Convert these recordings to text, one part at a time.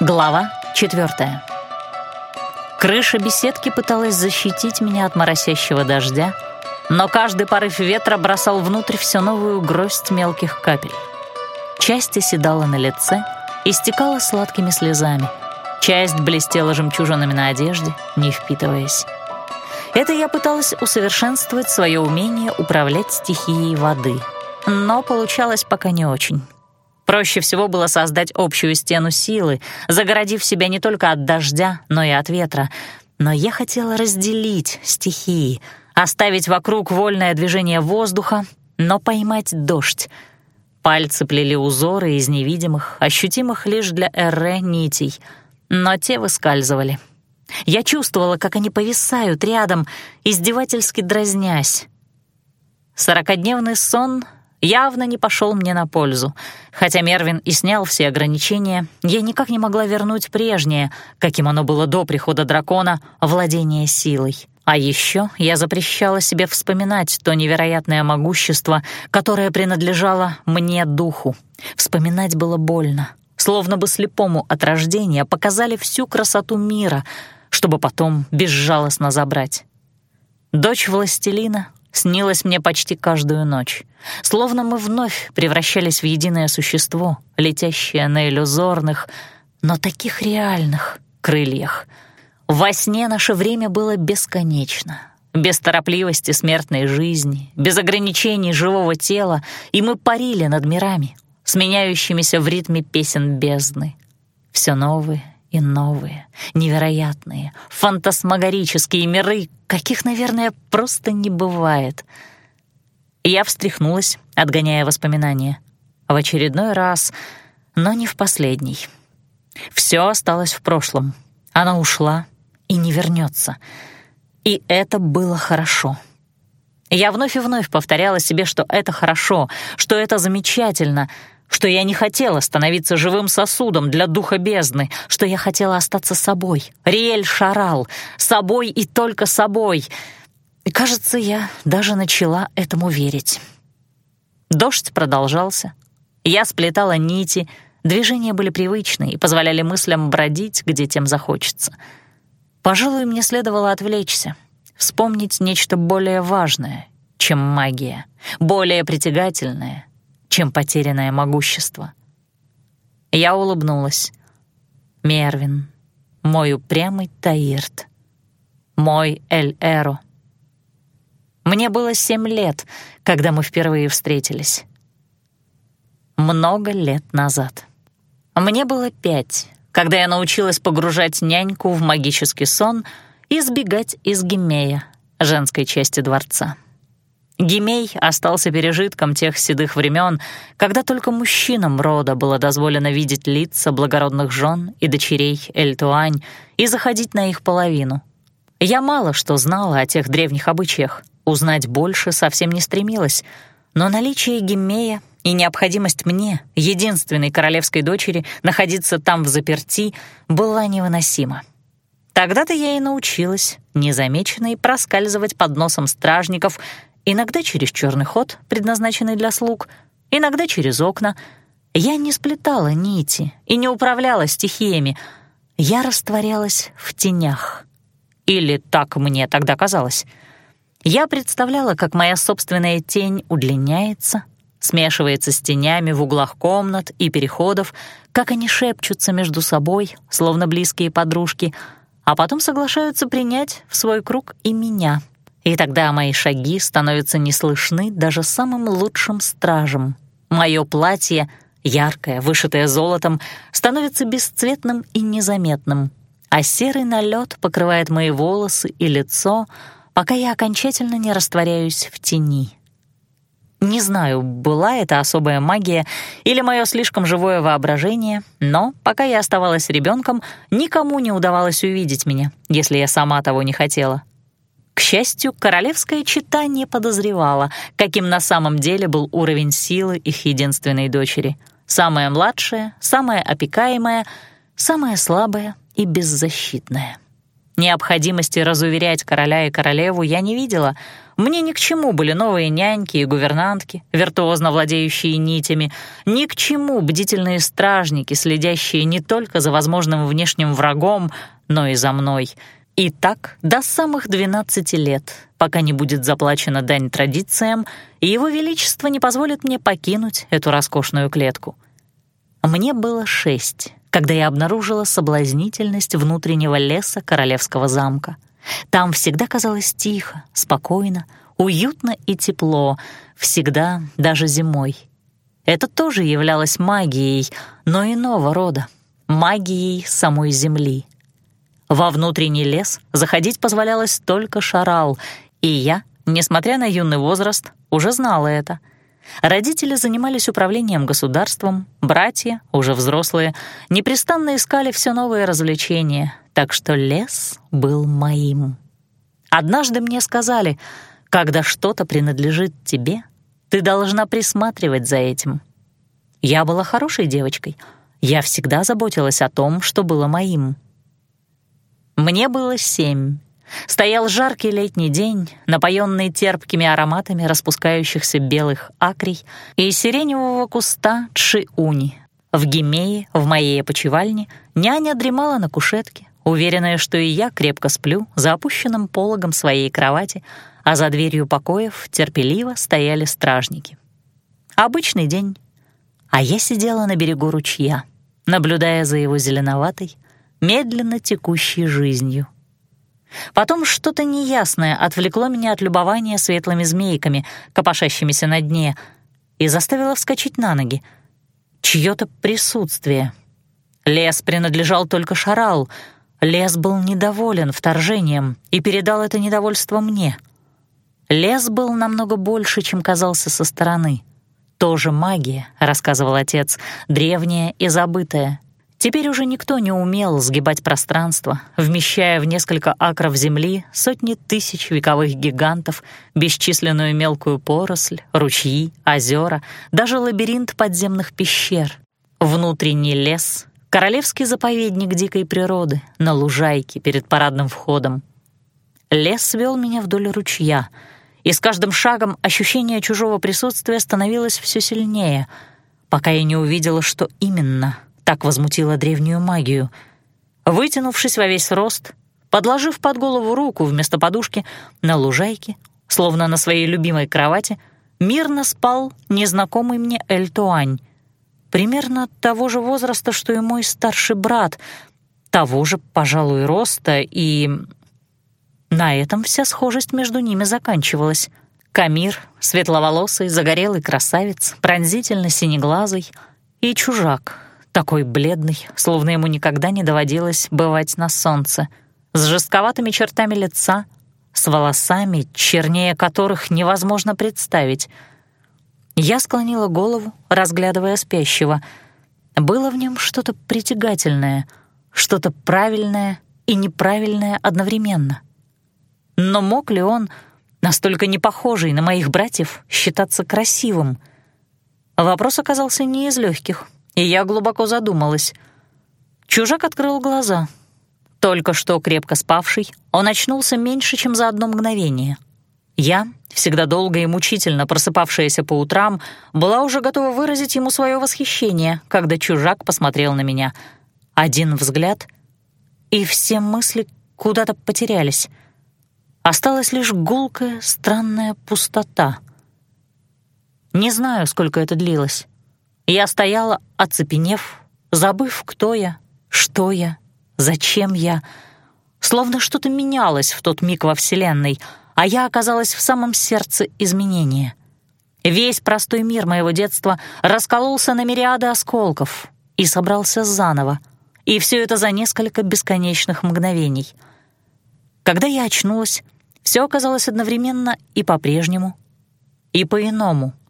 Глава четвертая. Крыша беседки пыталась защитить меня от моросящего дождя, но каждый порыв ветра бросал внутрь все новую гроздь мелких капель. Часть оседала на лице и стекала сладкими слезами. Часть блестела жемчужинами на одежде, не впитываясь. Это я пыталась усовершенствовать свое умение управлять стихией воды, но получалось пока не очень. Проще всего было создать общую стену силы, загородив себя не только от дождя, но и от ветра. Но я хотела разделить стихии, оставить вокруг вольное движение воздуха, но поймать дождь. Пальцы плели узоры из невидимых, ощутимых лишь для Эрре нитей, но те выскальзывали. Я чувствовала, как они повисают рядом, издевательски дразнясь. Сорокодневный сон явно не пошел мне на пользу. Хотя Мервин и снял все ограничения, я никак не могла вернуть прежнее, каким оно было до прихода дракона, владение силой. А еще я запрещала себе вспоминать то невероятное могущество, которое принадлежало мне духу. Вспоминать было больно, словно бы слепому от рождения показали всю красоту мира, чтобы потом безжалостно забрать. Дочь властелина снилась мне почти каждую ночь. Словно мы вновь превращались в единое существо, летящее на иллюзорных, но таких реальных крыльях. Во сне наше время было бесконечно. Без торопливости смертной жизни, без ограничений живого тела, и мы парили над мирами, сменяющимися в ритме песен бездны. Все новые и новые, невероятные, фантасмагорические миры, каких, наверное, просто не бывает. Я встряхнулась, отгоняя воспоминания. В очередной раз, но не в последний. Все осталось в прошлом. Она ушла и не вернется. И это было хорошо. Я вновь и вновь повторяла себе, что это хорошо, что это замечательно — что я не хотела становиться живым сосудом для духа бездны, что я хотела остаться собой, Риэль Шарал, собой и только собой. И, кажется, я даже начала этому верить. Дождь продолжался. Я сплетала нити, движения были привычные и позволяли мыслям бродить, где тем захочется. Пожалуй, мне следовало отвлечься, вспомнить нечто более важное, чем магия, более притягательное — чем потерянное могущество. Я улыбнулась. Мервин, мой упрямый Таирт, мой Эль-Эро. Мне было семь лет, когда мы впервые встретились. Много лет назад. Мне было пять, когда я научилась погружать няньку в магический сон и сбегать из Гемея, женской части дворца. Гимей остался пережитком тех седых времен, когда только мужчинам рода было дозволено видеть лица благородных жен и дочерей Эльтуань и заходить на их половину. Я мало что знала о тех древних обычаях, узнать больше совсем не стремилась, но наличие Гимея и необходимость мне, единственной королевской дочери, находиться там в заперти, была невыносима. Тогда-то я и научилась незамеченной проскальзывать под носом стражников Иногда через черный ход, предназначенный для слуг, иногда через окна. Я не сплетала нити и не управляла стихиями. Я растворялась в тенях. Или так мне тогда казалось. Я представляла, как моя собственная тень удлиняется, смешивается с тенями в углах комнат и переходов, как они шепчутся между собой, словно близкие подружки, а потом соглашаются принять в свой круг и меня — и тогда мои шаги становятся неслышны даже самым лучшим стражем. Мое платье, яркое, вышитое золотом, становится бесцветным и незаметным, а серый налет покрывает мои волосы и лицо, пока я окончательно не растворяюсь в тени. Не знаю, была это особая магия или мое слишком живое воображение, но пока я оставалась ребенком, никому не удавалось увидеть меня, если я сама того не хотела. К счастью, королевская чита не подозревала, каким на самом деле был уровень силы их единственной дочери. Самая младшая, самая опекаемая, самая слабая и беззащитная. Необходимости разуверять короля и королеву я не видела. Мне ни к чему были новые няньки и гувернантки, виртуозно владеющие нитями, ни к чему бдительные стражники, следящие не только за возможным внешним врагом, но и за мной. И так до самых 12 лет, пока не будет заплачена дань традициям, и его величество не позволит мне покинуть эту роскошную клетку. Мне было шесть, когда я обнаружила соблазнительность внутреннего леса королевского замка. Там всегда казалось тихо, спокойно, уютно и тепло, всегда, даже зимой. Это тоже являлось магией, но иного рода, магией самой земли. Во внутренний лес заходить позволялось только шарал, и я, несмотря на юный возраст, уже знала это — Родители занимались управлением государством, братья, уже взрослые, непрестанно искали все новые развлечения, так что лес был моим. Однажды мне сказали, когда что-то принадлежит тебе, ты должна присматривать за этим. Я была хорошей девочкой, я всегда заботилась о том, что было моим. Мне было семь. Стоял жаркий летний день, напоенный терпкими ароматами распускающихся белых акрий и сиреневого куста чиуни. В Гимее, в моей опочивальне, няня дремала на кушетке, уверенная, что и я крепко сплю за опущенным пологом своей кровати, а за дверью покоев терпеливо стояли стражники. Обычный день, а я сидела на берегу ручья, наблюдая за его зеленоватой, медленно текущей жизнью — Потом что-то неясное отвлекло меня от любования светлыми змейками, копошащимися на дне, и заставило вскочить на ноги. Чьё-то присутствие. Лес принадлежал только Шарал. Лес был недоволен вторжением и передал это недовольство мне. Лес был намного больше, чем казался со стороны. Тоже магия, рассказывал отец, древняя и забытая, Теперь уже никто не умел сгибать пространство, вмещая в несколько акров земли сотни тысяч вековых гигантов, бесчисленную мелкую поросль, ручьи, озера, даже лабиринт подземных пещер. Внутренний лес, королевский заповедник дикой природы на лужайке перед парадным входом. Лес вел меня вдоль ручья, и с каждым шагом ощущение чужого присутствия становилось все сильнее, пока я не увидела, что именно — так возмутила древнюю магию. Вытянувшись во весь рост, подложив под голову руку вместо подушки на лужайке, словно на своей любимой кровати, мирно спал незнакомый мне Эльтуань, примерно того же возраста, что и мой старший брат, того же, пожалуй, роста, и... На этом вся схожесть между ними заканчивалась. Камир, светловолосый, загорелый красавец, пронзительно синеглазый и чужак, такой бледный, словно ему никогда не доводилось бывать на солнце, с жестковатыми чертами лица, с волосами, чернее которых невозможно представить. Я склонила голову, разглядывая спящего. Было в нем что-то притягательное, что-то правильное и неправильное одновременно. Но мог ли он, настолько не похожий на моих братьев, считаться красивым? Вопрос оказался не из легких — и я глубоко задумалась. Чужак открыл глаза. Только что крепко спавший, он очнулся меньше, чем за одно мгновение. Я, всегда долго и мучительно просыпавшаяся по утрам, была уже готова выразить ему свое восхищение, когда чужак посмотрел на меня. Один взгляд, и все мысли куда-то потерялись. Осталась лишь гулкая, странная пустота. Не знаю, сколько это длилось. Я стояла, оцепенев, забыв, кто я, что я, зачем я. Словно что-то менялось в тот миг во Вселенной, а я оказалась в самом сердце изменения. Весь простой мир моего детства раскололся на мириады осколков и собрался заново, и все это за несколько бесконечных мгновений. Когда я очнулась, все оказалось одновременно и по-прежнему, и по-иному —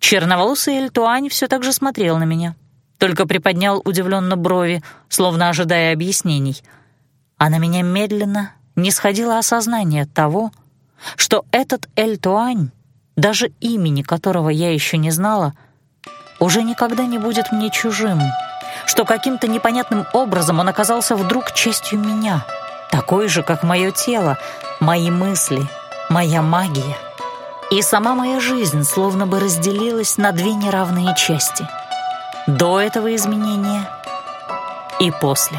Черноволосый Эльтуань все так же смотрел на меня, только приподнял удивленно брови, словно ожидая объяснений. А на меня медленно не сходило осознание того, что этот Эльтуань, даже имени которого я еще не знала, уже никогда не будет мне чужим, что каким-то непонятным образом он оказался вдруг частью меня, такой же, как мое тело, мои мысли, моя магия. И сама моя жизнь словно бы разделилась на две неравные части. До этого изменения и после.